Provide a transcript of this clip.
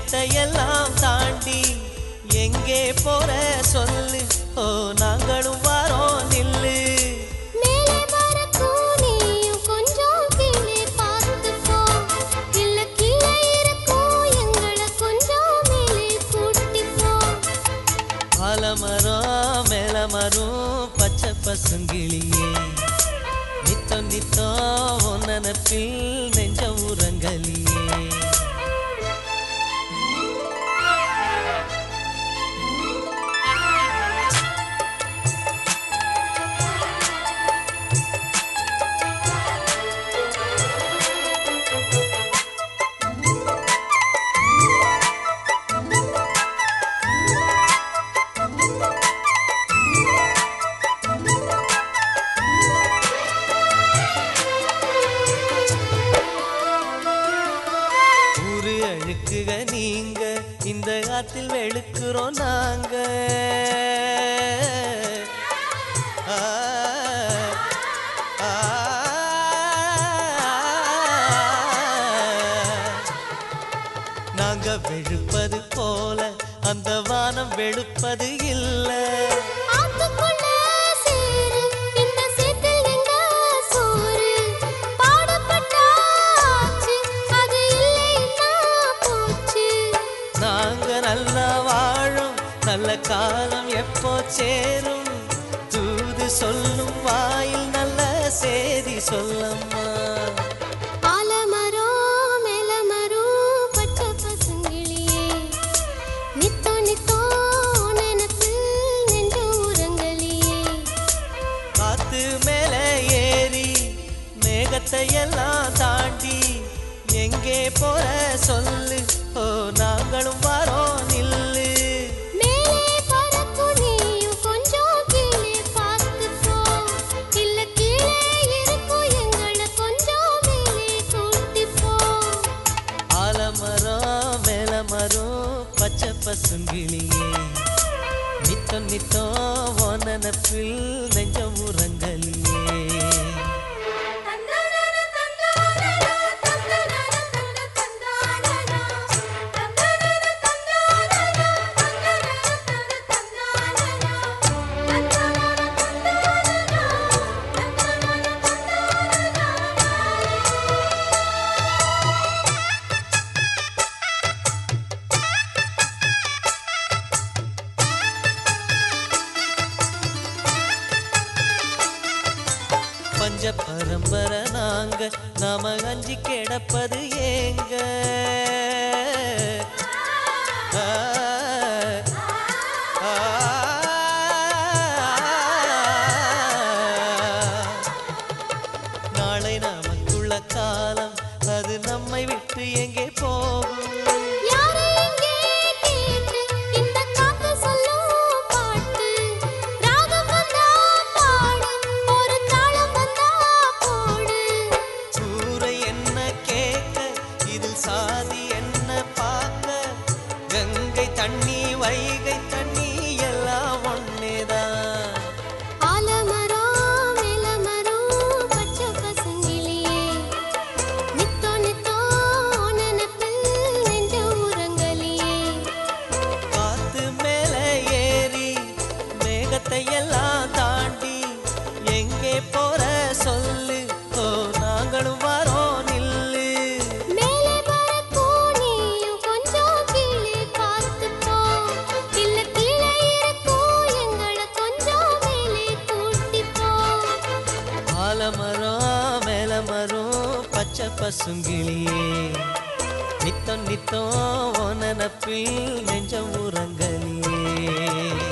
தூரத்தை எல்லாம் தாண்டி எங்கே போற சொல்லு. ஓ நாங்களும் வரோம் நில்லு. மரம் மேல மரம் பச்சை பசுங்கிளியே. நித்தம் நித்தம் உன் நினப்பில் நெஞ்ச உரங்கலியே இந்த வெளுக்கிறோம் நாங்க ஆ, ஆ, நாங்க வெளுப்பது போல அந்த வானம் வெளுப்பது இல்லை எப்போ சேரும்? தூது சொல்லும் வாயில் நல்ல செய்தி சொல்லம்மா. ஆலமரம் மேலமரம் பச்சை பசுங்கிளியே. நித்தோ நித்தோ நினப்பில் நெஞ்சு உரங்களியே. காத்து மேல ஏறி மேகத்தை எல்லாம் தாண்டி எங்கே போற சொல்லு? ஓ நாங்களும் வரோம் பச்சை பசுங்கிளியே நித்தம் நித்தம் உன் நெஞ்சம் உரங்கலியே பஞ்ச பரம்பரை நாங்க நாம அஞ்சு கிடப்பது ஏங்க நாளை நமக்குள்ள காலம் அது நம்மை விட்டு எங்கே போகும் பசுங்கிளியே நித்தம் நித்தம் உன் நெஞ்சம் உறங்கலியே.